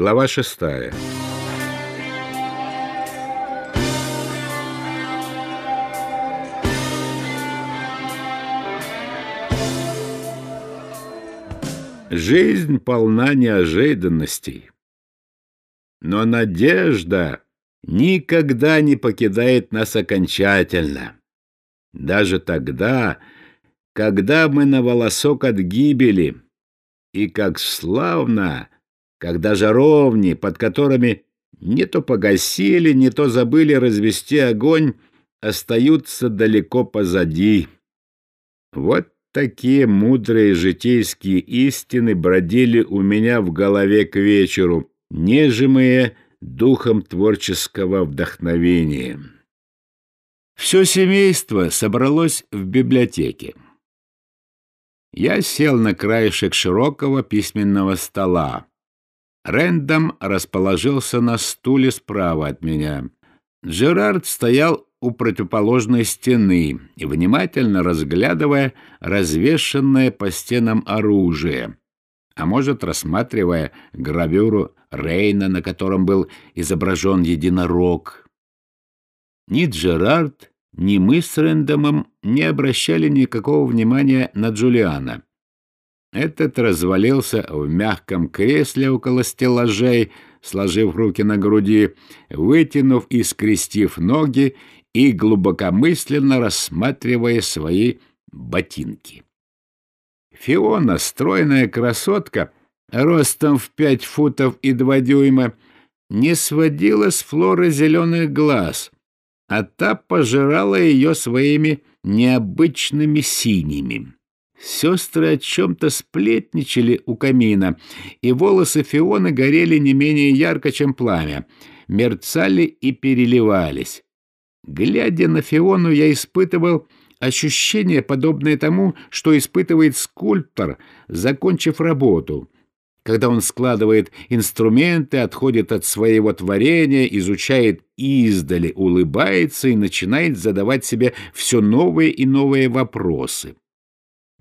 Глава шестая. Жизнь полна неожиданностей. Но надежда никогда не покидает нас окончательно. Даже тогда, когда мы на волосок от гибели, и как славно, когда жаровни, под которыми не то погасили, не то забыли развести огонь, остаются далеко позади. Вот такие мудрые житейские истины бродили у меня в голове к вечеру, нежимые духом творческого вдохновения. Все семейство собралось в библиотеке. Я сел на краешек широкого письменного стола. Рэндом расположился на стуле справа от меня. Джерард стоял у противоположной стены, внимательно разглядывая развешанное по стенам оружие, а может, рассматривая гравюру Рейна, на котором был изображен единорог. Ни Джерард, ни мы с Рэндомом не обращали никакого внимания на Джулиана. Этот развалился в мягком кресле около стеллажей, сложив руки на груди, вытянув и скрестив ноги и глубокомысленно рассматривая свои ботинки. Фиона, стройная красотка, ростом в пять футов и два дюйма, не сводила с Флоры зеленых глаз, а та пожирала ее своими необычными синими. Сестры о чем-то сплетничали у камина, и волосы Фионы горели не менее ярко, чем пламя, мерцали и переливались. Глядя на Фиону, я испытывал ощущение, подобное тому, что испытывает скульптор, закончив работу, когда он складывает инструменты, отходит от своего творения, изучает издали, улыбается и начинает задавать себе все новые и новые вопросы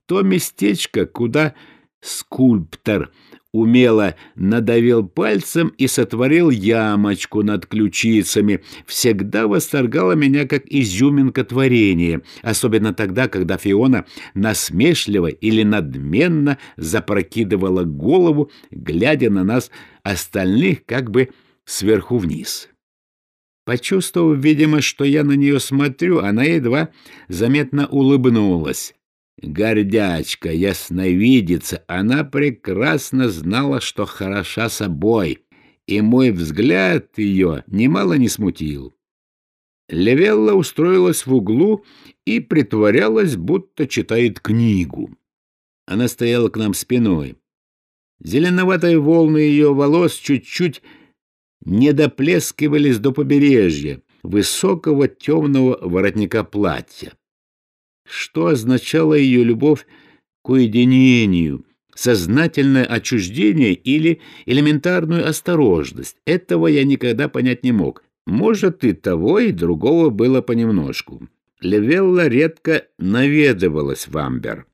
то местечко, куда скульптор умело надавил пальцем и сотворил ямочку над ключицами, всегда восторгало меня как изюминка творения, особенно тогда, когда Фиона насмешливо или надменно запрокидывала голову, глядя на нас остальных как бы сверху вниз. Почувствовав, видимо, что я на нее смотрю, она едва заметно улыбнулась. Гордячка, ясновидица, она прекрасно знала, что хороша собой, и мой взгляд ее немало не смутил. Левелла устроилась в углу и притворялась, будто читает книгу. Она стояла к нам спиной. Зеленоватые волны ее волос чуть-чуть не доплескивались до побережья, высокого темного воротника платья что означала ее любовь к уединению, сознательное отчуждение или элементарную осторожность. Этого я никогда понять не мог. Может, и того, и другого было понемножку. Левелла редко наведывалась в Амбер.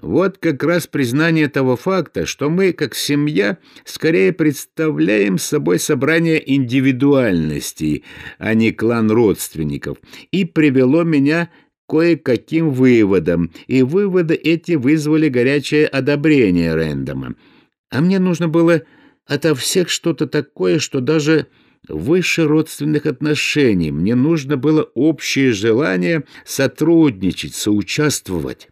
Вот как раз признание того факта, что мы, как семья, скорее представляем собой собрание индивидуальностей, а не клан родственников, и привело меня кое-каким выводам, и выводы эти вызвали горячее одобрение Рэндома. А мне нужно было ото всех что-то такое, что даже выше родственных отношений. Мне нужно было общее желание сотрудничать, соучаствовать.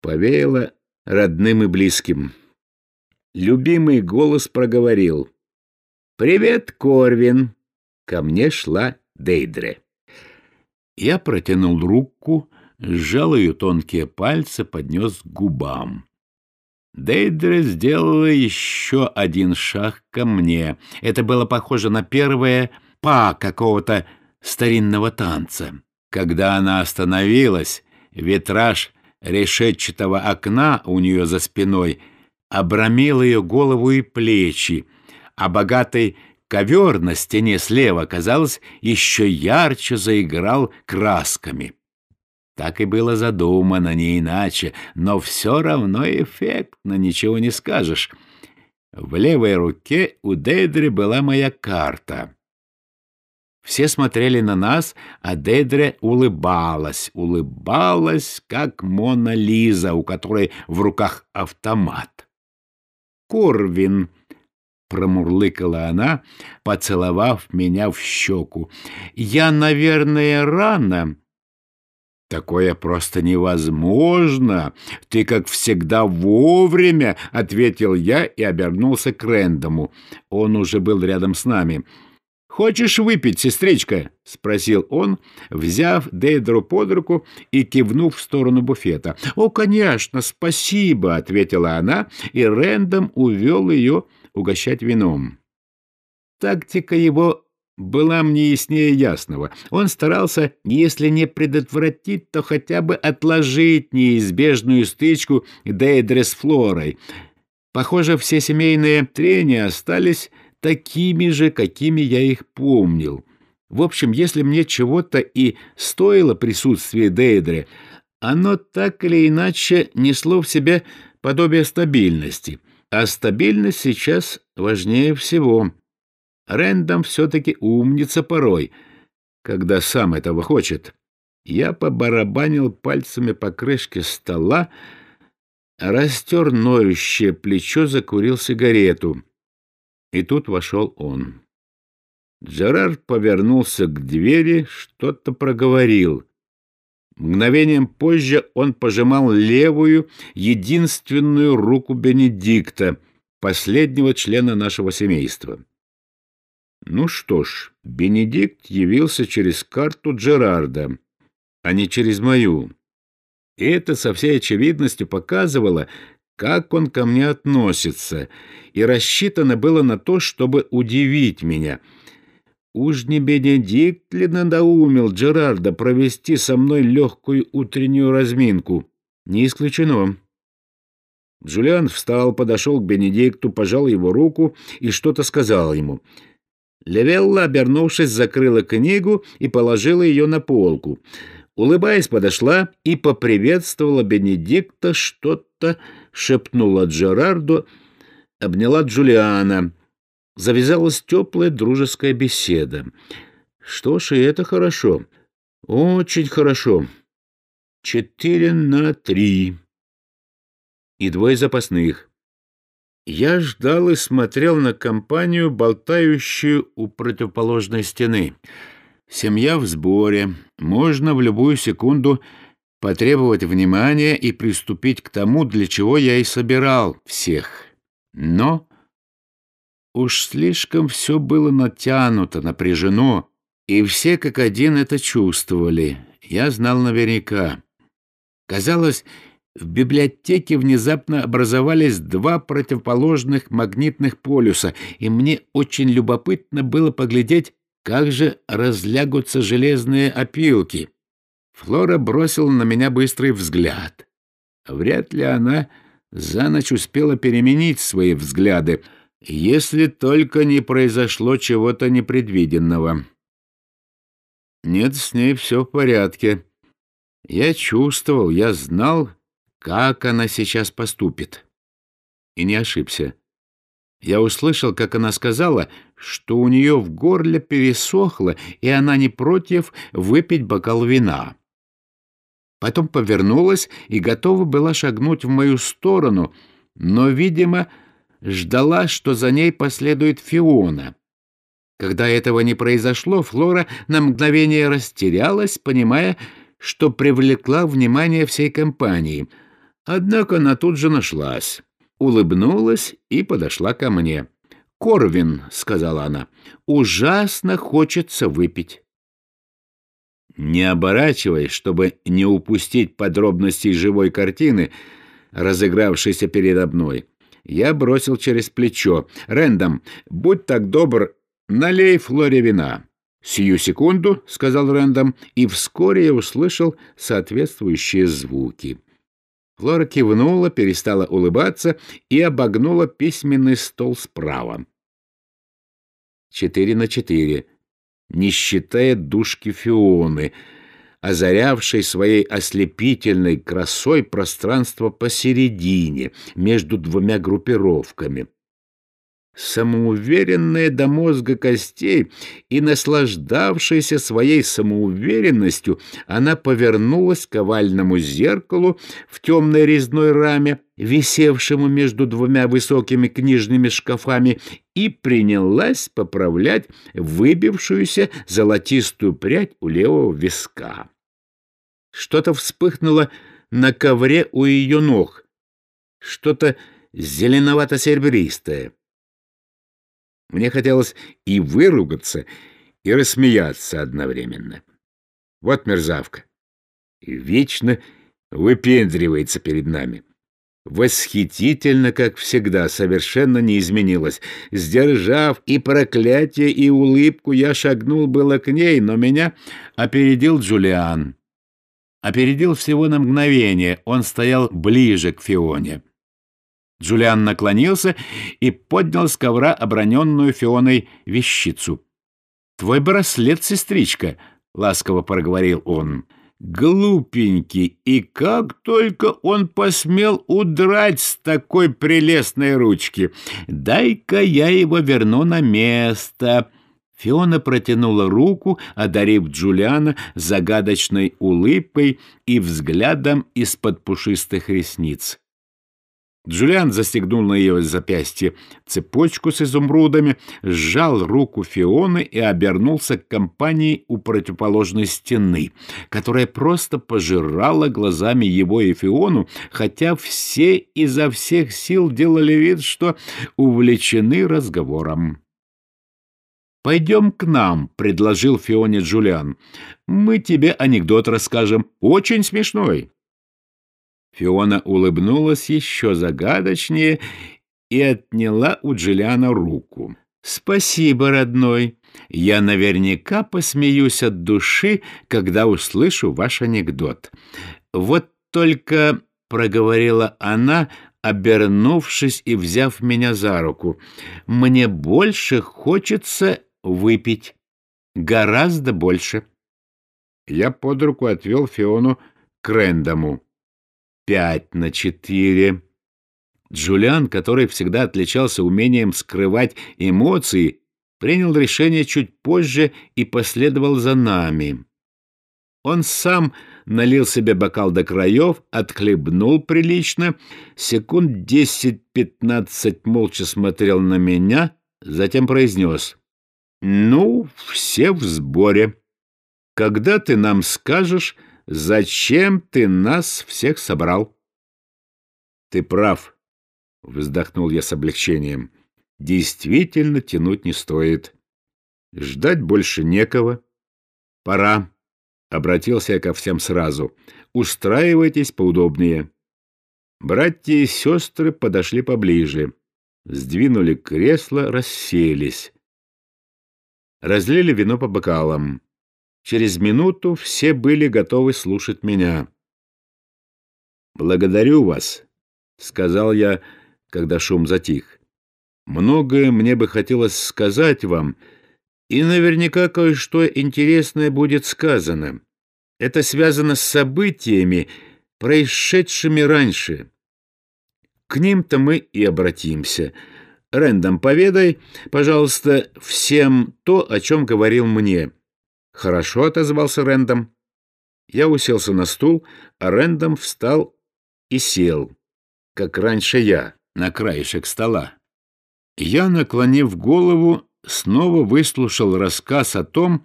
Повеяло родным и близким. Любимый голос проговорил. «Привет, Корвин!» Ко мне шла Дейдре. Я протянул руку, сжал ее тонкие пальцы, поднес к губам. Дейдре сделала еще один шаг ко мне. Это было похоже на первое па какого-то старинного танца. Когда она остановилась, витраж решетчатого окна у нее за спиной обрамил ее голову и плечи, а богатый Ковер на стене слева, казалось, еще ярче заиграл красками. Так и было задумано, не иначе, но все равно эффектно, ничего не скажешь. В левой руке у Дейдри была моя карта. Все смотрели на нас, а Дейдре улыбалась, улыбалась, как Мона Лиза, у которой в руках автомат. «Корвин», — промурлыкала она, поцеловав меня в щеку, — «я, наверное, рано». «Такое просто невозможно! Ты, как всегда, вовремя!» — ответил я и обернулся к Рэндому. Он уже был рядом с нами. «Хочешь выпить, сестричка?» — спросил он, взяв Дейдру под руку и кивнув в сторону буфета. «О, конечно, спасибо!» — ответила она, и Рэндом увел ее угощать вином. Тактика его была мне яснее ясного. Он старался, если не предотвратить, то хотя бы отложить неизбежную стычку Дейдры с Флорой. Похоже, все семейные трения остались такими же, какими я их помнил. В общем, если мне чего-то и стоило присутствие Дейдры, оно так или иначе несло в себе подобие стабильности. А стабильность сейчас важнее всего. Рэндом все-таки умница порой, когда сам этого хочет. Я побарабанил пальцами по крышке стола, растер ноющее плечо, закурил сигарету. И тут вошел он. Джерард повернулся к двери, что-то проговорил. Мгновением позже он пожимал левую, единственную руку Бенедикта, последнего члена нашего семейства. Ну что ж, Бенедикт явился через карту Джерарда, а не через мою. И это со всей очевидностью показывало, как он ко мне относится, и рассчитано было на то, чтобы удивить меня. Уж не Бенедикт ли надоумил Джерарда провести со мной легкую утреннюю разминку? Не исключено. Джулиан встал, подошел к Бенедикту, пожал его руку и что-то сказал ему. Левелла, обернувшись, закрыла книгу и положила ее на полку. Улыбаясь, подошла и поприветствовала Бенедикта, что-то шепнула Джерарду, обняла Джулиана. Завязалась теплая дружеская беседа. Что ж, и это хорошо. Очень хорошо. Четыре на три. И двое запасных. Я ждал и смотрел на компанию, болтающую у противоположной стены. Семья в сборе. Можно в любую секунду потребовать внимания и приступить к тому, для чего я и собирал всех. Но уж слишком все было натянуто, напряжено, и все как один это чувствовали. Я знал наверняка. Казалось, в библиотеке внезапно образовались два противоположных магнитных полюса, и мне очень любопытно было поглядеть, как же разлягутся железные опилки. Флора бросила на меня быстрый взгляд. Вряд ли она за ночь успела переменить свои взгляды, если только не произошло чего-то непредвиденного. Нет, с ней все в порядке. Я чувствовал, я знал, как она сейчас поступит. И не ошибся. Я услышал, как она сказала, что у нее в горле пересохло, и она не против выпить бокал вина. Потом повернулась и готова была шагнуть в мою сторону, но, видимо, ждала, что за ней последует Фиона. Когда этого не произошло, Флора на мгновение растерялась, понимая, что привлекла внимание всей компании. Однако она тут же нашлась, улыбнулась и подошла ко мне. «Корвин», — сказала она, — «ужасно хочется выпить». Не оборачиваясь, чтобы не упустить подробностей живой картины, разыгравшейся передо мной, я бросил через плечо. «Рэндом, будь так добр, налей Флоре вина». «Сию секунду», — сказал Рэндом, и вскоре я услышал соответствующие звуки. Флора кивнула, перестала улыбаться и обогнула письменный стол справа. Четыре на четыре не считая душки Фионы, озарявшей своей ослепительной красой пространство посередине, между двумя группировками. Самоуверенная до мозга костей и наслаждавшаяся своей самоуверенностью, она повернулась к овальному зеркалу в темной резной раме, висевшему между двумя высокими книжными шкафами, и принялась поправлять выбившуюся золотистую прядь у левого виска. Что-то вспыхнуло на ковре у ее ног, что-то зеленовато-серебристое. Мне хотелось и выругаться, и рассмеяться одновременно. Вот мерзавка. Вечно выпендривается перед нами. Восхитительно, как всегда, совершенно не изменилась. Сдержав и проклятие, и улыбку, я шагнул было к ней, но меня опередил Джулиан. Опередил всего на мгновение, он стоял ближе к Фионе. Джулиан наклонился и поднял с ковра оброненную Фионой вещицу. «Твой браслет, сестричка», — ласково проговорил он. «Глупенький, и как только он посмел удрать с такой прелестной ручки! Дай-ка я его верну на место!» Фиона протянула руку, одарив Джулиана загадочной улыбкой и взглядом из-под пушистых ресниц. Джулиан застегнул на ее запястье цепочку с изумрудами, сжал руку Фионы и обернулся к компании у противоположной стены, которая просто пожирала глазами его и Фиону, хотя все изо всех сил делали вид, что увлечены разговором. «Пойдем к нам», — предложил Фионе Джулиан. «Мы тебе анекдот расскажем. Очень смешной». Фиона улыбнулась еще загадочнее и отняла у Джулиана руку. «Спасибо, родной. Я наверняка посмеюсь от души, когда услышу ваш анекдот. Вот только...» — проговорила она, обернувшись и взяв меня за руку. «Мне больше хочется выпить. Гораздо больше». Я под руку отвел Фиону к Рэндому пять на четыре. Джулиан, который всегда отличался умением скрывать эмоции, принял решение чуть позже и последовал за нами. Он сам налил себе бокал до краев, отхлебнул прилично, секунд десять-пятнадцать молча смотрел на меня, затем произнес. «Ну, все в сборе. Когда ты нам скажешь, Зачем ты нас всех собрал? — Ты прав, — вздохнул я с облегчением. — Действительно тянуть не стоит. Ждать больше некого. Пора. Обратился я ко всем сразу. Устраивайтесь поудобнее. Братья и сестры подошли поближе. Сдвинули кресло, расселись. Разлили вино по бокалам. Через минуту все были готовы слушать меня. «Благодарю вас», — сказал я, когда шум затих. «Многое мне бы хотелось сказать вам, и наверняка кое-что интересное будет сказано. Это связано с событиями, происшедшими раньше. К ним-то мы и обратимся. Рэндом, поведай, пожалуйста, всем то, о чем говорил мне». «Хорошо», — отозвался Рэндом. Я уселся на стул, а Рэндом встал и сел, как раньше я, на краешек стола. Я, наклонив голову, снова выслушал рассказ о том,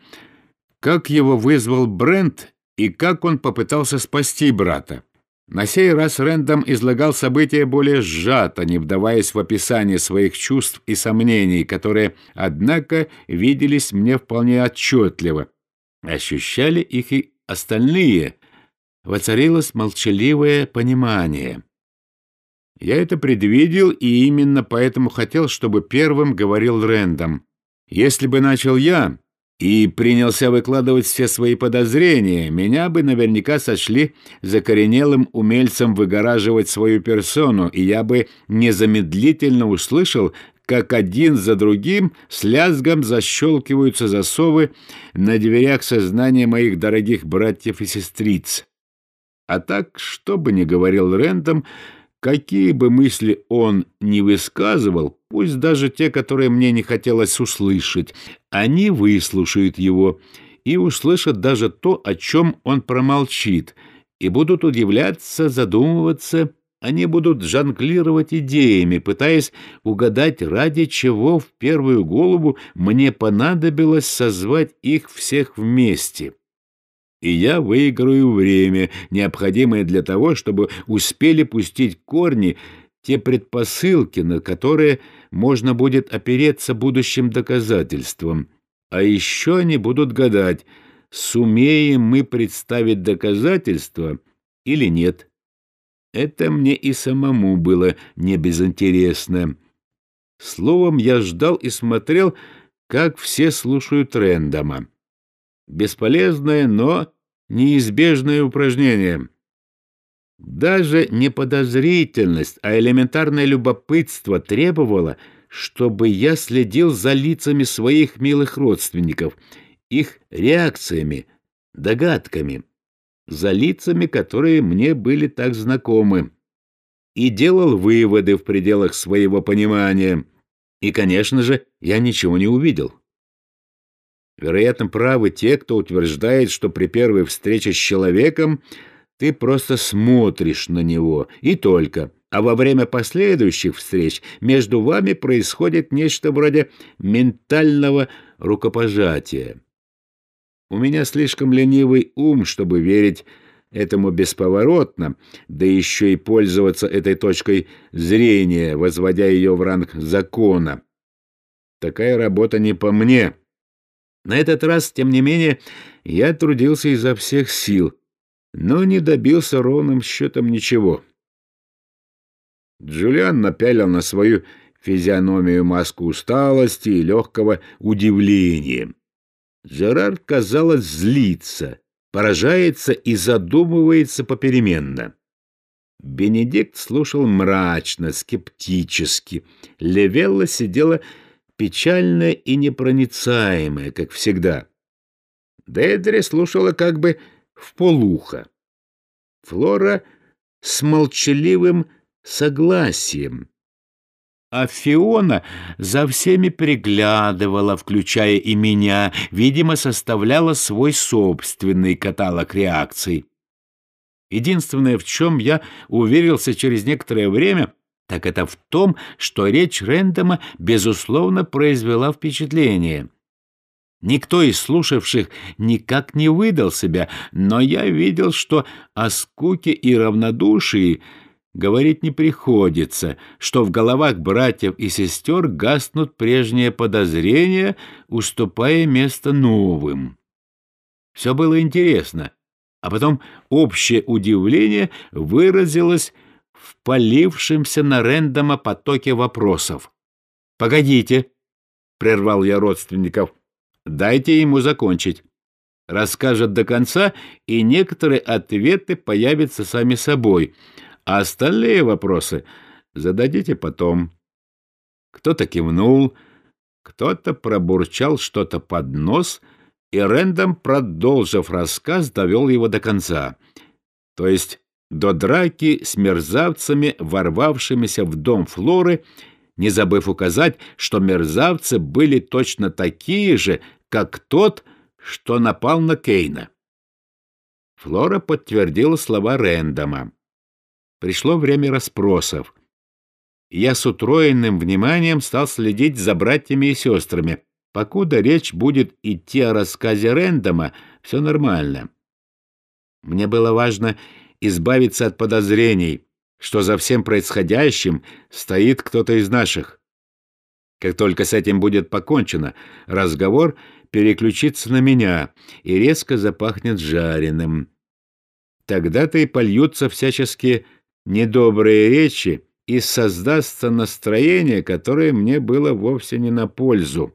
как его вызвал Брент и как он попытался спасти брата. На сей раз Рэндом излагал события более сжато, не вдаваясь в описание своих чувств и сомнений, которые, однако, виделись мне вполне отчетливо, Ощущали их и остальные. Воцарилось молчаливое понимание. Я это предвидел и именно поэтому хотел, чтобы первым говорил Рэндом. Если бы начал я и принялся выкладывать все свои подозрения, меня бы наверняка сочли закоренелым умельцем выгораживать свою персону, и я бы незамедлительно услышал, как один за другим с лязгом защелкиваются засовы на дверях сознания моих дорогих братьев и сестриц. А так, что бы ни говорил Рэндом, Какие бы мысли он ни высказывал, пусть даже те, которые мне не хотелось услышать, они выслушают его и услышат даже то, о чем он промолчит, и будут удивляться, задумываться, они будут жонглировать идеями, пытаясь угадать, ради чего в первую голову мне понадобилось созвать их всех вместе и я выиграю время, необходимое для того, чтобы успели пустить корни те предпосылки, на которые можно будет опереться будущим доказательством. А еще они будут гадать, сумеем мы представить доказательства или нет. Это мне и самому было не безинтересно. Словом, я ждал и смотрел, как все слушают Рэндома. Бесполезное, но неизбежное упражнение. Даже не подозрительность, а элементарное любопытство требовало, чтобы я следил за лицами своих милых родственников, их реакциями, догадками, за лицами, которые мне были так знакомы, и делал выводы в пределах своего понимания. И, конечно же, я ничего не увидел. Вероятно, правы те, кто утверждает, что при первой встрече с человеком ты просто смотришь на него, и только, а во время последующих встреч между вами происходит нечто вроде ментального рукопожатия. У меня слишком ленивый ум, чтобы верить этому бесповоротно, да еще и пользоваться этой точкой зрения, возводя ее в ранг закона. Такая работа не по мне. На этот раз, тем не менее, я трудился изо всех сил, но не добился ровным счетом ничего. Джулиан напялил на свою физиономию маску усталости и легкого удивления. Джерард, казалось, злится, поражается и задумывается попеременно. Бенедикт слушал мрачно, скептически. Левелла сидела печальная и непроницаемая, как всегда. Дедри слушала как бы в полухо. Флора с молчаливым согласием. А Фиона за всеми приглядывала, включая и меня, видимо, составляла свой собственный каталог реакций. Единственное, в чем я уверился через некоторое время — так это в том, что речь Рэндома, безусловно, произвела впечатление. Никто из слушавших никак не выдал себя, но я видел, что о скуке и равнодушии говорить не приходится, что в головах братьев и сестер гаснут прежние подозрения, уступая место новым. Все было интересно, а потом общее удивление выразилось в полившемся на Рэндома потоке вопросов. «Погодите», — прервал я родственников, — «дайте ему закончить. Расскажет до конца, и некоторые ответы появятся сами собой, а остальные вопросы зададите потом». Кто-то кивнул, кто-то пробурчал что-то под нос, и Рэндом, продолжив рассказ, довел его до конца. То есть до драки с мерзавцами, ворвавшимися в дом Флоры, не забыв указать, что мерзавцы были точно такие же, как тот, что напал на Кейна. Флора подтвердила слова Рэндома. Пришло время расспросов. Я с утроенным вниманием стал следить за братьями и сестрами. Покуда речь будет идти о рассказе Рэндома, все нормально. Мне было важно избавиться от подозрений, что за всем происходящим стоит кто-то из наших. Как только с этим будет покончено, разговор переключится на меня и резко запахнет жареным. Тогда-то и польются всяческие недобрые речи, и создастся настроение, которое мне было вовсе не на пользу.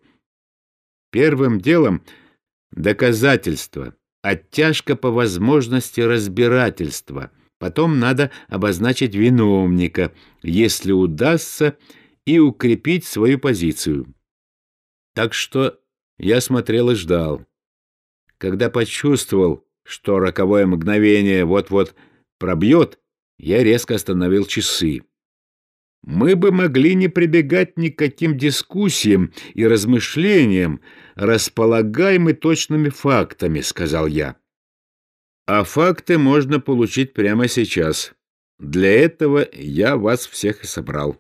Первым делом — доказательство — оттяжка по возможности разбирательства. Потом надо обозначить виновника, если удастся, и укрепить свою позицию. Так что я смотрел и ждал. Когда почувствовал, что роковое мгновение вот-вот пробьет, Я резко остановил часы. Мы бы могли не прибегать ни к каким дискуссиям и размышлениям, располагаемы точными фактами, — сказал я. А факты можно получить прямо сейчас. Для этого я вас всех и собрал.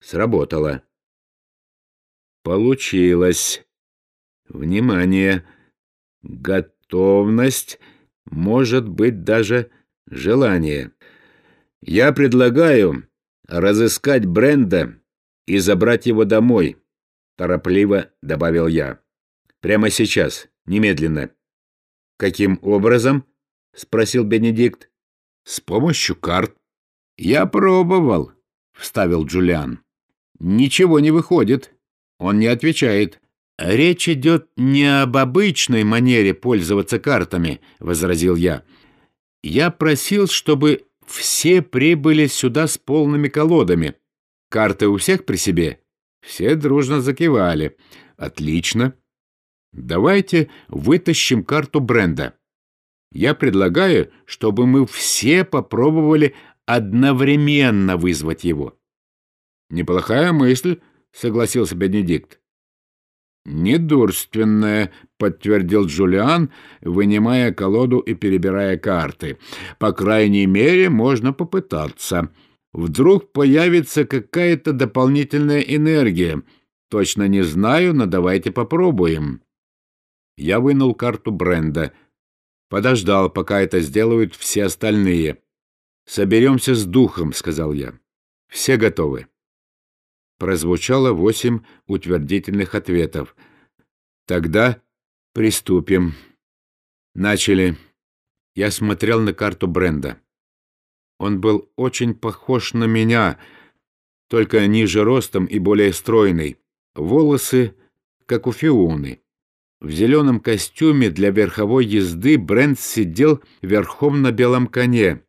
Сработало. Получилось. Внимание! Готовность, может быть, даже желание. Я предлагаю разыскать Бренда и забрать его домой, торопливо добавил я. Прямо сейчас, немедленно. Каким образом? спросил Бенедикт. С помощью карт. Я пробовал, вставил Джулиан. Ничего не выходит. Он не отвечает. «Речь идет не об обычной манере пользоваться картами», — возразил я. «Я просил, чтобы все прибыли сюда с полными колодами. Карты у всех при себе?» Все дружно закивали. «Отлично. Давайте вытащим карту бренда. Я предлагаю, чтобы мы все попробовали одновременно вызвать его». «Неплохая мысль», — согласился Бенедикт. «Недурственное», — подтвердил Джулиан, вынимая колоду и перебирая карты. «По крайней мере, можно попытаться. Вдруг появится какая-то дополнительная энергия. Точно не знаю, но давайте попробуем». Я вынул карту Бренда. Подождал, пока это сделают все остальные. «Соберемся с духом», — сказал я. «Все готовы» прозвучало восемь утвердительных ответов. «Тогда приступим». Начали. Я смотрел на карту Бренда. Он был очень похож на меня, только ниже ростом и более стройный. Волосы, как у Фионы. В зеленом костюме для верховой езды Брент сидел верхом на белом коне.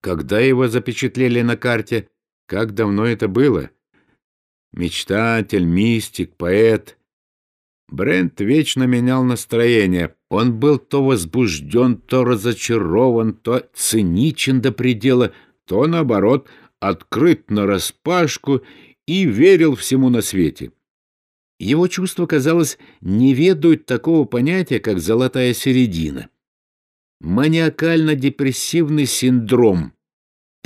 Когда его запечатлели на карте? Как давно это было? Мечтатель, мистик, поэт. Брент вечно менял настроение. Он был то возбужден, то разочарован, то циничен до предела, то, наоборот, открыт нараспашку и верил всему на свете. Его чувства, казалось, не ведают такого понятия, как «золотая середина». Маниакально-депрессивный синдром —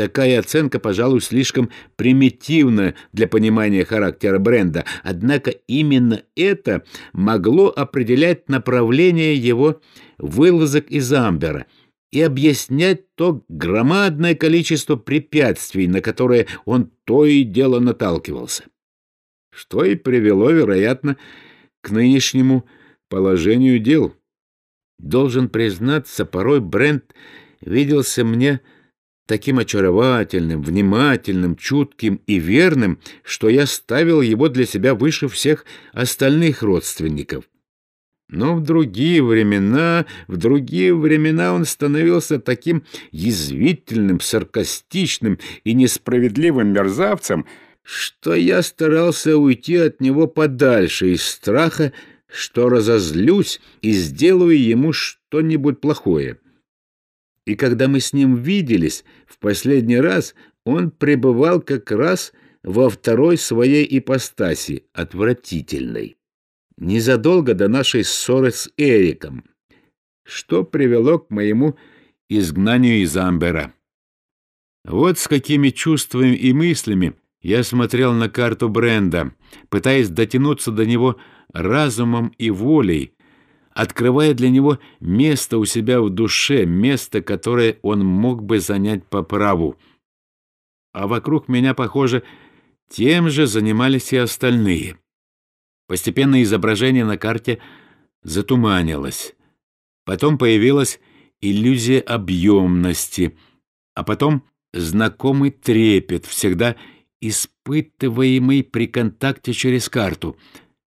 Такая оценка, пожалуй, слишком примитивна для понимания характера бренда, однако именно это могло определять направление его вылазок из Амбера и объяснять то громадное количество препятствий, на которые он то и дело наталкивался. Что и привело, вероятно, к нынешнему положению дел. Должен признаться, порой Брент виделся мне таким очаровательным, внимательным, чутким и верным, что я ставил его для себя выше всех остальных родственников. Но в другие времена, в другие времена он становился таким язвительным, саркастичным и несправедливым мерзавцем, что я старался уйти от него подальше из страха, что разозлюсь и сделаю ему что-нибудь плохое. И когда мы с ним виделись в последний раз, он пребывал как раз во второй своей ипостаси, отвратительной. Незадолго до нашей ссоры с Эриком, что привело к моему изгнанию из Амбера. Вот с какими чувствами и мыслями я смотрел на карту Бренда, пытаясь дотянуться до него разумом и волей, открывая для него место у себя в душе, место, которое он мог бы занять по праву. А вокруг меня, похоже, тем же занимались и остальные. Постепенно изображение на карте затуманилось. Потом появилась иллюзия объемности, а потом знакомый трепет, всегда испытываемый при контакте через карту.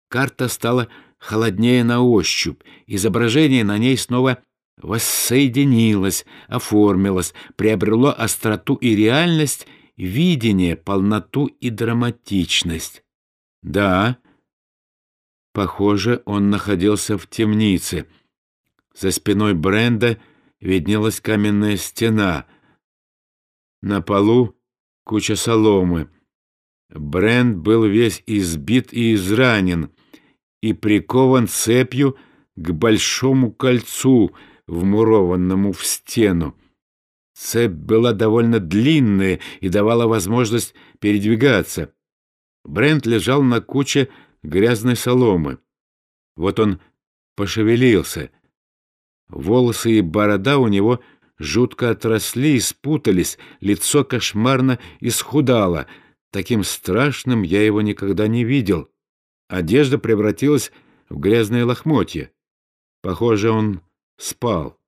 Карта стала холоднее на ощупь. Изображение на ней снова воссоединилось, оформилось, приобрело остроту и реальность, видение, полноту и драматичность. Да, похоже, он находился в темнице. За спиной Бренда виднелась каменная стена. На полу куча соломы. Брент был весь избит и изранен и прикован цепью к большому кольцу, вмурованному в стену. Цепь была довольно длинная и давала возможность передвигаться. Брент лежал на куче грязной соломы. Вот он пошевелился. Волосы и борода у него жутко отросли и спутались, лицо кошмарно исхудало. Таким страшным я его никогда не видел. Одежда превратилась в грязные лохмотья. Похоже, он спал.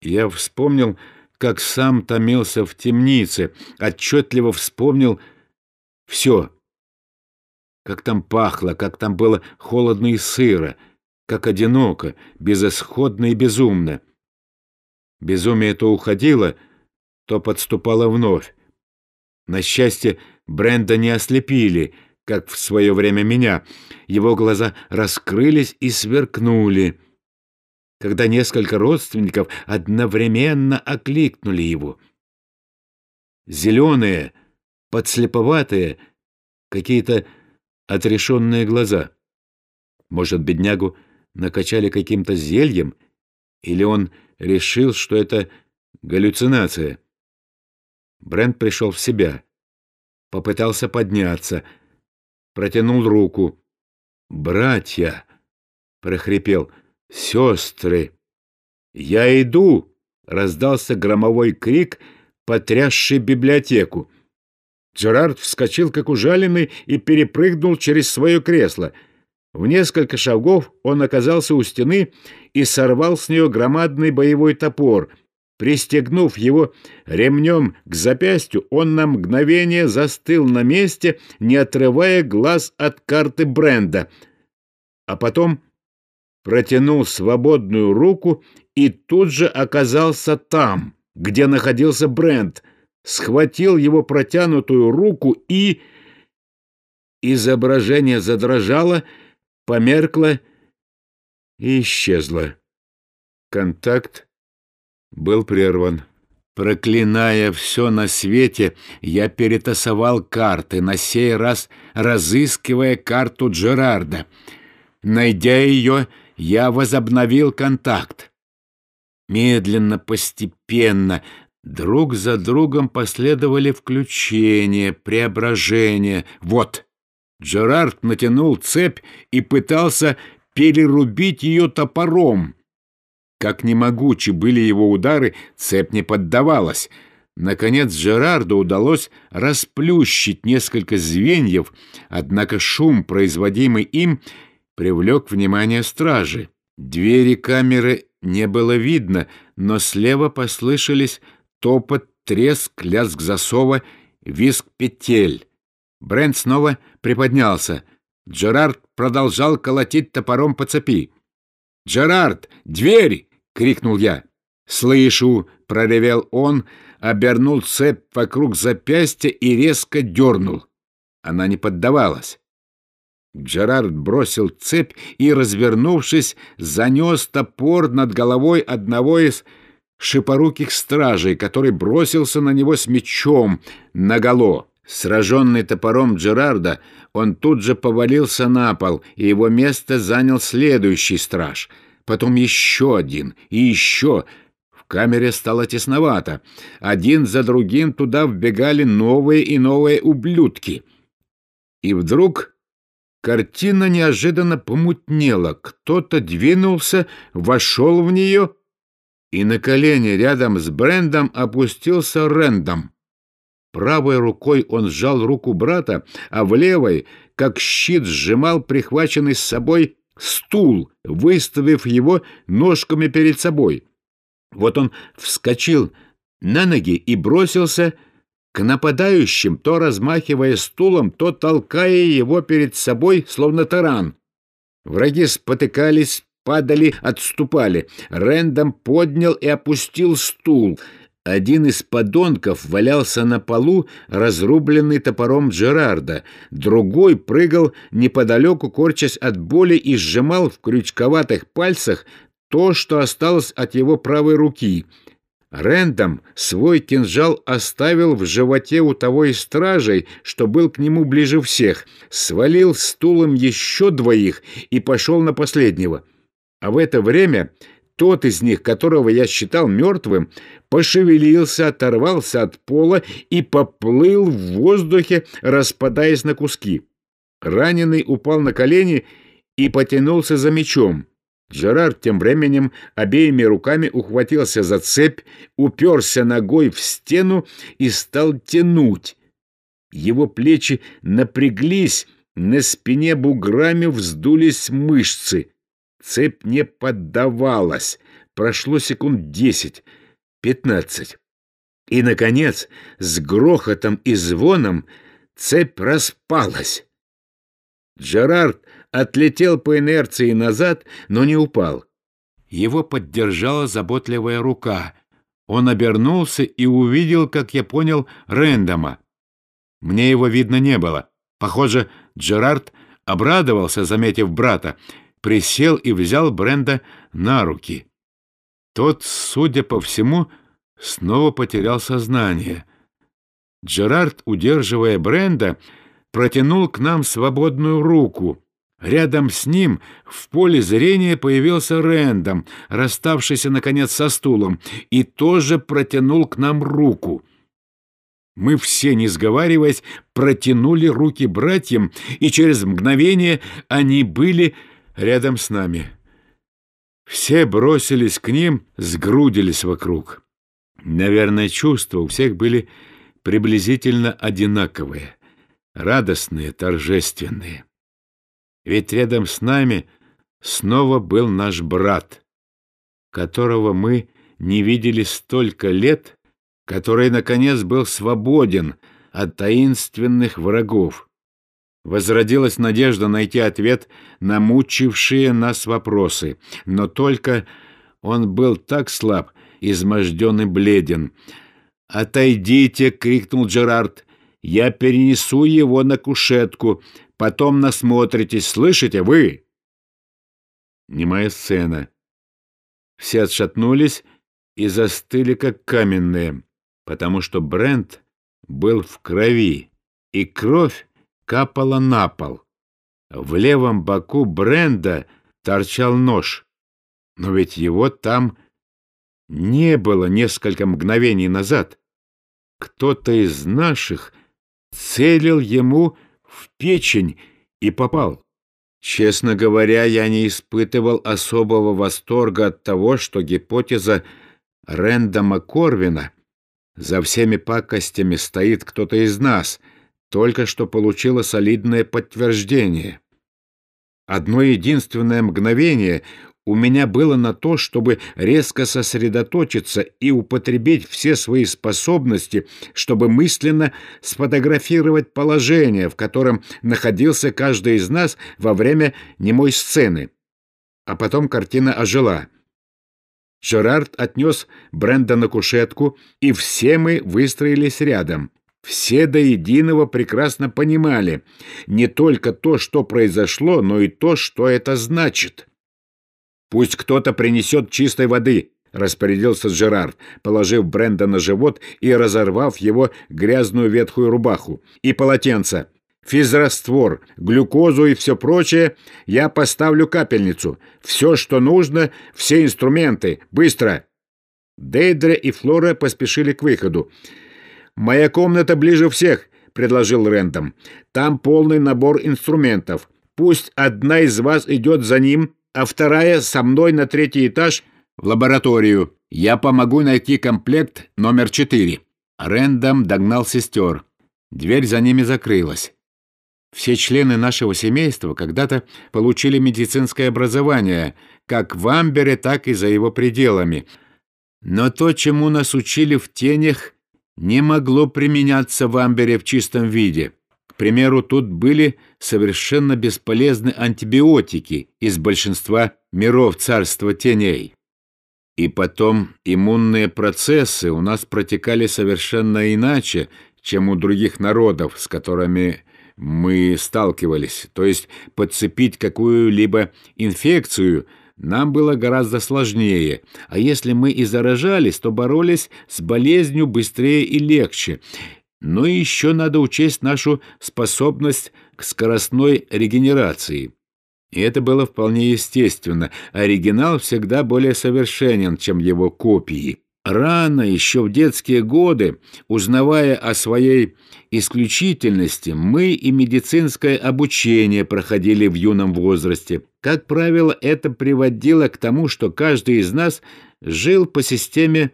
Я вспомнил, как сам томился в темнице, отчетливо вспомнил все. Как там пахло, как там было холодно и сыро, как одиноко, безысходно и безумно. Безумие то уходило, то подступало вновь. На счастье, Бренда не ослепили, как в свое время меня. Его глаза раскрылись и сверкнули когда несколько родственников одновременно окликнули его. Зеленые, подслеповатые, какие-то отрешенные глаза. Может, беднягу накачали каким-то зельем, или он решил, что это галлюцинация. Брент пришел в себя, попытался подняться, протянул руку. «Братья!» — прохрипел — сестры. «Я иду!» — раздался громовой крик, потрясший библиотеку. Джерард вскочил, как ужаленный, и перепрыгнул через свое кресло. В несколько шагов он оказался у стены и сорвал с нее громадный боевой топор. Пристегнув его ремнем к запястью, он на мгновение застыл на месте, не отрывая глаз от карты Бренда. А потом протянул свободную руку и тут же оказался там, где находился Брент, схватил его протянутую руку и... Изображение задрожало, померкло и исчезло. Контакт был прерван. Проклиная все на свете, я перетасовал карты, на сей раз разыскивая карту Джерарда. Найдя ее, я возобновил контакт. Медленно, постепенно, друг за другом последовали включения, преображения. Вот, Джерард натянул цепь и пытался перерубить ее топором. Как не могучи были его удары, цепь не поддавалась. Наконец Джерарду удалось расплющить несколько звеньев, однако шум, производимый им, привлек внимание стражи. Двери камеры не было видно, но слева послышались топот, треск, лязг засова, визг петель. Брент снова приподнялся. Джерард продолжал колотить топором по цепи. «Джерард, дверь!» — крикнул я. «Слышу!» — проревел он, обернул цепь вокруг запястья и резко дернул. Она не поддавалась. Джерард бросил цепь и, развернувшись, занес топор над головой одного из шипоруких стражей, который бросился на него с мечом наголо. Сраженный топором Джерарда, он тут же повалился на пол, и его место занял следующий страж. Потом еще один и еще. В камере стало тесновато. Один за другим туда вбегали новые и новые ублюдки. И вдруг Картина неожиданно помутнела. Кто-то двинулся, вошел в нее, и на колени рядом с Брендом опустился Рэндом. Правой рукой он сжал руку брата, а в левой, как щит, сжимал прихваченный с собой стул, выставив его ножками перед собой. Вот он вскочил на ноги и бросился к нападающим, то размахивая стулом, то толкая его перед собой, словно таран. Враги спотыкались, падали, отступали. Рэндом поднял и опустил стул. Один из подонков валялся на полу, разрубленный топором Джерарда. Другой прыгал неподалеку, корчась от боли, и сжимал в крючковатых пальцах то, что осталось от его правой руки — Рэндом свой кинжал оставил в животе у того из стражей, что был к нему ближе всех, свалил стулом еще двоих и пошел на последнего. А в это время тот из них, которого я считал мертвым, пошевелился, оторвался от пола и поплыл в воздухе, распадаясь на куски. Раненый упал на колени и потянулся за мечом. Джерард тем временем обеими руками ухватился за цепь, уперся ногой в стену и стал тянуть. Его плечи напряглись, на спине буграми вздулись мышцы. Цепь не поддавалась. Прошло секунд десять, пятнадцать. И, наконец, с грохотом и звоном цепь распалась. Джерард отлетел по инерции назад, но не упал. Его поддержала заботливая рука. Он обернулся и увидел, как я понял, Рэндома. Мне его видно не было. Похоже, Джерард обрадовался, заметив брата, присел и взял Бренда на руки. Тот, судя по всему, снова потерял сознание. Джерард, удерживая Бренда, протянул к нам свободную руку. Рядом с ним в поле зрения появился Рэндом, расставшийся, наконец, со стулом, и тоже протянул к нам руку. Мы все, не сговариваясь, протянули руки братьям, и через мгновение они были рядом с нами. Все бросились к ним, сгрудились вокруг. Наверное, чувства у всех были приблизительно одинаковые, радостные, торжественные. Ведь рядом с нами снова был наш брат, которого мы не видели столько лет, который, наконец, был свободен от таинственных врагов. Возродилась надежда найти ответ на мучившие нас вопросы, но только он был так слаб, изможден и бледен. «Отойдите!» — крикнул Джерард. «Я перенесу его на кушетку. Потом насмотритесь, слышите вы?» Немая сцена. Все отшатнулись и застыли, как каменные, потому что Брент был в крови, и кровь капала на пол. В левом боку Бренда торчал нож, но ведь его там не было несколько мгновений назад. Кто-то из наших целил ему в печень и попал. Честно говоря, я не испытывал особого восторга от того, что гипотеза Рэндома Корвина за всеми пакостями стоит кто-то из нас, только что получила солидное подтверждение. Одно единственное мгновение у меня было на то, чтобы резко сосредоточиться и употребить все свои способности, чтобы мысленно сфотографировать положение, в котором находился каждый из нас во время немой сцены. А потом картина ожила. Жерард отнес Бренда на кушетку, и все мы выстроились рядом. Все до единого прекрасно понимали не только то, что произошло, но и то, что это значит. «Пусть кто-то принесет чистой воды», — распорядился Джерард, положив Бренда на живот и разорвав его грязную ветхую рубаху. «И полотенце. Физраствор, глюкозу и все прочее я поставлю капельницу. Все, что нужно, все инструменты. Быстро!» Дейдре и Флора поспешили к выходу. «Моя комната ближе всех», — предложил Рэндом. «Там полный набор инструментов. Пусть одна из вас идет за ним, а вторая со мной на третий этаж в лабораторию. Я помогу найти комплект номер четыре». Рэндом догнал сестер. Дверь за ними закрылась. Все члены нашего семейства когда-то получили медицинское образование, как в Амбере, так и за его пределами. Но то, чему нас учили в тенях, не могло применяться в Амбере в чистом виде примеру, тут были совершенно бесполезны антибиотики из большинства миров царства теней. И потом иммунные процессы у нас протекали совершенно иначе, чем у других народов, с которыми мы сталкивались. То есть подцепить какую-либо инфекцию нам было гораздо сложнее, а если мы и заражались, то боролись с болезнью быстрее и легче. Но еще надо учесть нашу способность к скоростной регенерации. И это было вполне естественно. Оригинал всегда более совершенен, чем его копии. Рано, еще в детские годы, узнавая о своей исключительности, мы и медицинское обучение проходили в юном возрасте. Как правило, это приводило к тому, что каждый из нас жил по системе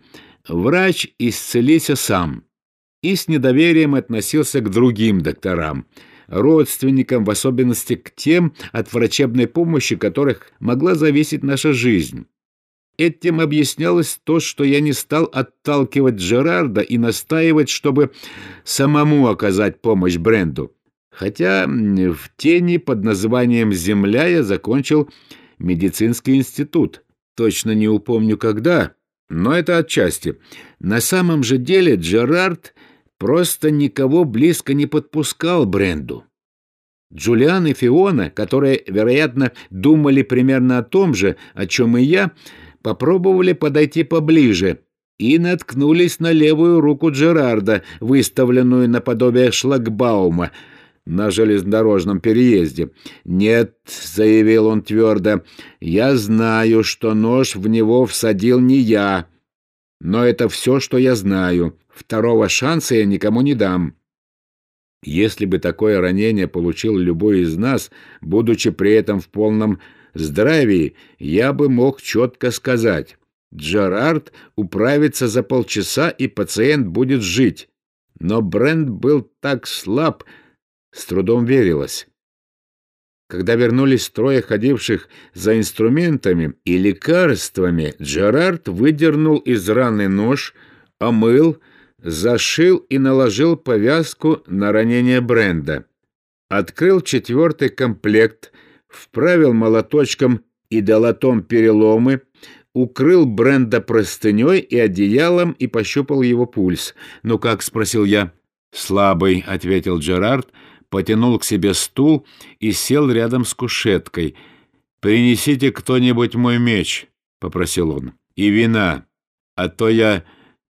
«врач исцелися сам» и с недоверием относился к другим докторам, родственникам, в особенности к тем, от врачебной помощи которых могла зависеть наша жизнь. Этим объяснялось то, что я не стал отталкивать Джерарда и настаивать, чтобы самому оказать помощь Бренду. Хотя в тени под названием «Земля» я закончил медицинский институт. Точно не упомню когда, но это отчасти. На самом же деле Джерард просто никого близко не подпускал Бренду. Джулиан и Фиона, которые, вероятно, думали примерно о том же, о чем и я, — попробовали подойти поближе и наткнулись на левую руку Джерарда, выставленную наподобие шлагбаума на железнодорожном переезде. «Нет», — заявил он твердо, — «я знаю, что нож в него всадил не я, но это все, что я знаю. Второго шанса я никому не дам». Если бы такое ранение получил любой из нас, будучи при этом в полном здравии, я бы мог четко сказать, Джерард управится за полчаса, и пациент будет жить. Но Брент был так слаб, с трудом верилось. Когда вернулись трое ходивших за инструментами и лекарствами, Джерард выдернул из раны нож, омыл, зашил и наложил повязку на ранение Бренда. Открыл четвертый комплект — вправил молоточком и долотом переломы, укрыл Бренда простыней и одеялом и пощупал его пульс. «Ну как?» — спросил я. «Слабый», — ответил Джерард, потянул к себе стул и сел рядом с кушеткой. «Принесите кто-нибудь мой меч», — попросил он, — «и вина, а то я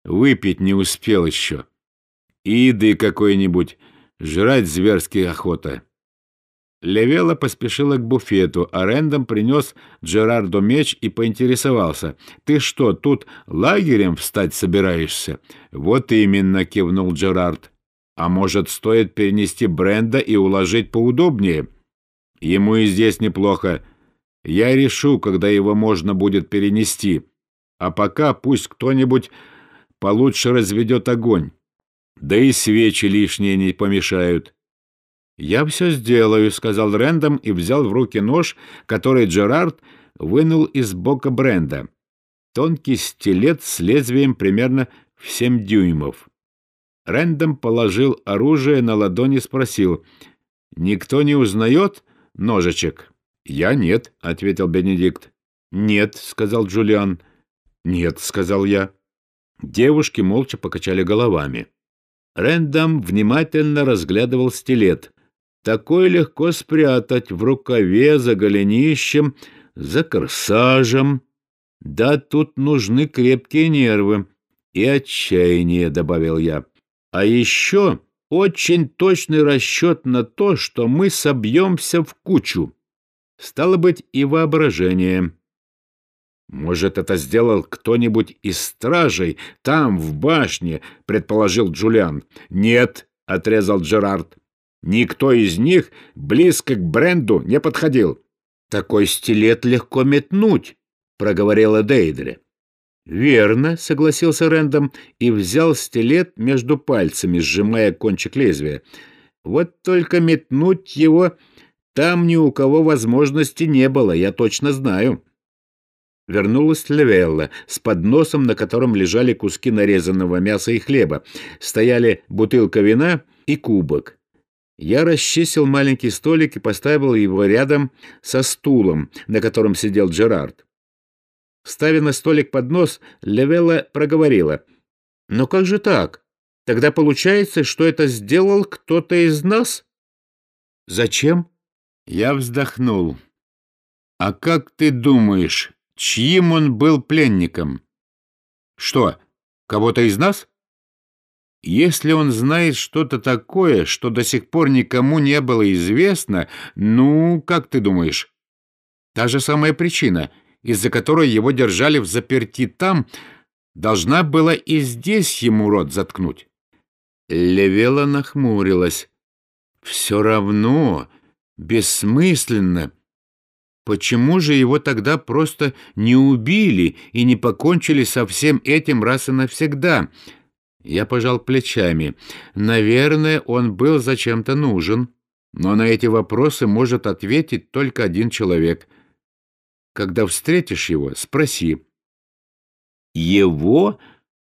выпить не успел еще. И еды какой-нибудь, жрать зверски охота». Левела поспешила к буфету, а Рэндом принес Джерарду меч и поинтересовался. «Ты что, тут лагерем встать собираешься?» «Вот именно», — кивнул Джерард. «А может, стоит перенести Бренда и уложить поудобнее?» «Ему и здесь неплохо. Я решу, когда его можно будет перенести. А пока пусть кто-нибудь получше разведет огонь. Да и свечи лишние не помешают». «Я все сделаю», — сказал Рэндом и взял в руки нож, который Джерард вынул из бока Бренда. Тонкий стилет с лезвием примерно в семь дюймов. Рэндом положил оружие на ладони и спросил. «Никто не узнает ножичек?» «Я нет», — ответил Бенедикт. «Нет», — сказал Джулиан. «Нет», — сказал я. Девушки молча покачали головами. Рэндом внимательно разглядывал стилет. Такой легко спрятать в рукаве, за голенищем, за корсажем. Да, тут нужны крепкие нервы и отчаяние, — добавил я. А еще очень точный расчет на то, что мы собьемся в кучу. Стало быть, и воображение. «Может, это сделал кто-нибудь из стражей там, в башне?» — предположил Джулиан. «Нет», — отрезал Джерард. Никто из них близко к бренду не подходил. «Такой стилет легко метнуть», — проговорила Дейдре. «Верно», — согласился Рэндом и взял стилет между пальцами, сжимая кончик лезвия. «Вот только метнуть его там ни у кого возможности не было, я точно знаю». Вернулась Левелла с подносом, на котором лежали куски нарезанного мяса и хлеба. Стояли бутылка вина и кубок. Я расчистил маленький столик и поставил его рядом со стулом, на котором сидел Джерард. Ставя на столик поднос, Левелла проговорила. «Но как же так? Тогда получается, что это сделал кто-то из нас?» «Зачем?» Я вздохнул. А как ты думаешь, чьим он был пленником? Что, кого-то из нас? Если он знает что-то такое, что до сих пор никому не было известно, ну, как ты думаешь? Та же самая причина, из-за которой его держали в заперти там, должна была и здесь ему рот заткнуть. Левела нахмурилась. Все равно, бессмысленно. Почему же его тогда просто не убили и не покончили со всем этим раз и навсегда? Я пожал плечами. Наверное, он был зачем-то нужен. Но на эти вопросы может ответить только один человек. Когда встретишь его, спроси. «Его?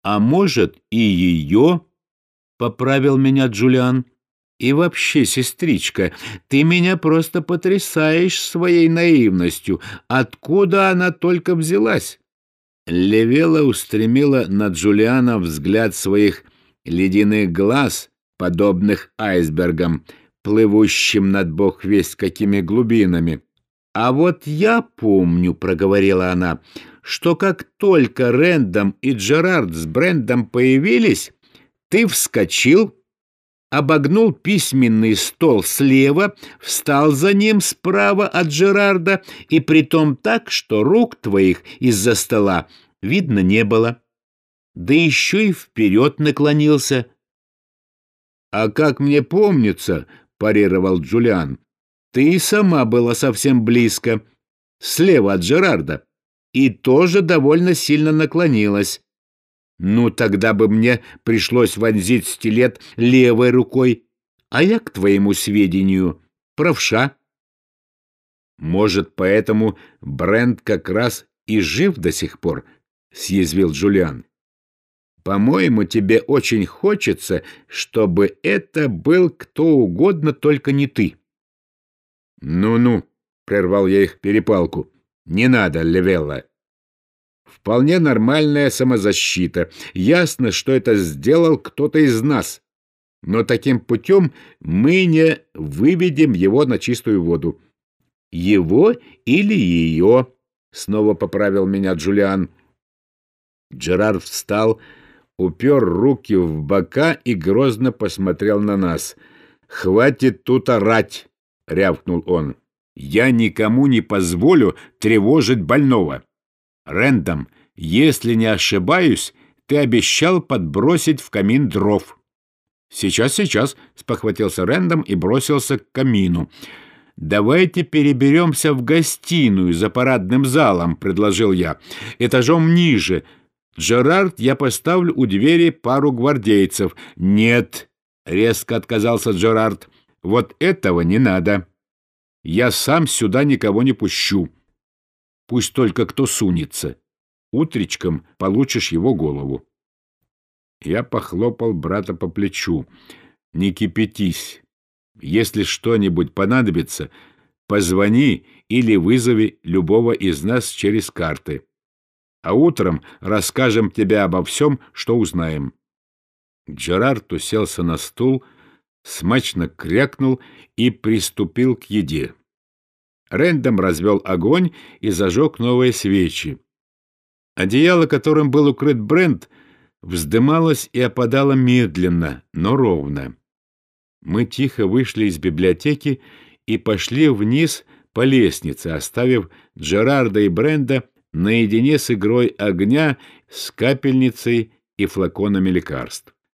А может, и ее?» — поправил меня Джулиан. «И вообще, сестричка, ты меня просто потрясаешь своей наивностью. Откуда она только взялась?» Левела устремила на Джулиана взгляд своих ледяных глаз, подобных айсбергам, плывущим над бог весть какими глубинами. «А вот я помню», — проговорила она, — «что как только Рэндом и Джерард с Брендом появились, ты вскочил, обогнул письменный стол слева, встал за ним справа от Джерарда, и притом так, что рук твоих из-за стола видно не было. Да еще и вперед наклонился. — А как мне помнится, — парировал Джулиан, — ты и сама была совсем близко, слева от Джерарда, и тоже довольно сильно наклонилась. Ну, тогда бы мне пришлось вонзить стилет левой рукой, а я, к твоему сведению, правша. Может, поэтому Брент как раз и жив до сих пор, — съязвил Джулиан. По-моему, тебе очень хочется, чтобы это был кто угодно, только не ты. Ну-ну, — прервал я их перепалку, — не надо, Левелла. Вполне нормальная самозащита. Ясно, что это сделал кто-то из нас. Но таким путем мы не выведем его на чистую воду. Его или ее, — снова поправил меня Джулиан. Джерард встал, упер руки в бока и грозно посмотрел на нас. «Хватит тут орать!» — рявкнул он. «Я никому не позволю тревожить больного. Рэндом, если не ошибаюсь, ты обещал подбросить в камин дров. Сейчас, сейчас, спохватился Рэндом и бросился к камину. «Давайте переберемся в гостиную за парадным залом», — предложил я. «Этажом ниже. Джерард, я поставлю у двери пару гвардейцев». «Нет», — резко отказался Джерард, — «вот этого не надо. Я сам сюда никого не пущу. Пусть только кто сунется. Утречком получишь его голову. Я похлопал брата по плечу. Не кипятись. Если что-нибудь понадобится, позвони или вызови любого из нас через карты. А утром расскажем тебе обо всем, что узнаем. Джерард уселся на стул, смачно крякнул и приступил к еде. Рэндом развел огонь и зажег новые свечи. Одеяло, которым был укрыт Брент, вздымалось и опадало медленно, но ровно. Мы тихо вышли из библиотеки и пошли вниз по лестнице, оставив Джерарда и Бренда наедине с игрой огня, с капельницей и флаконами лекарств.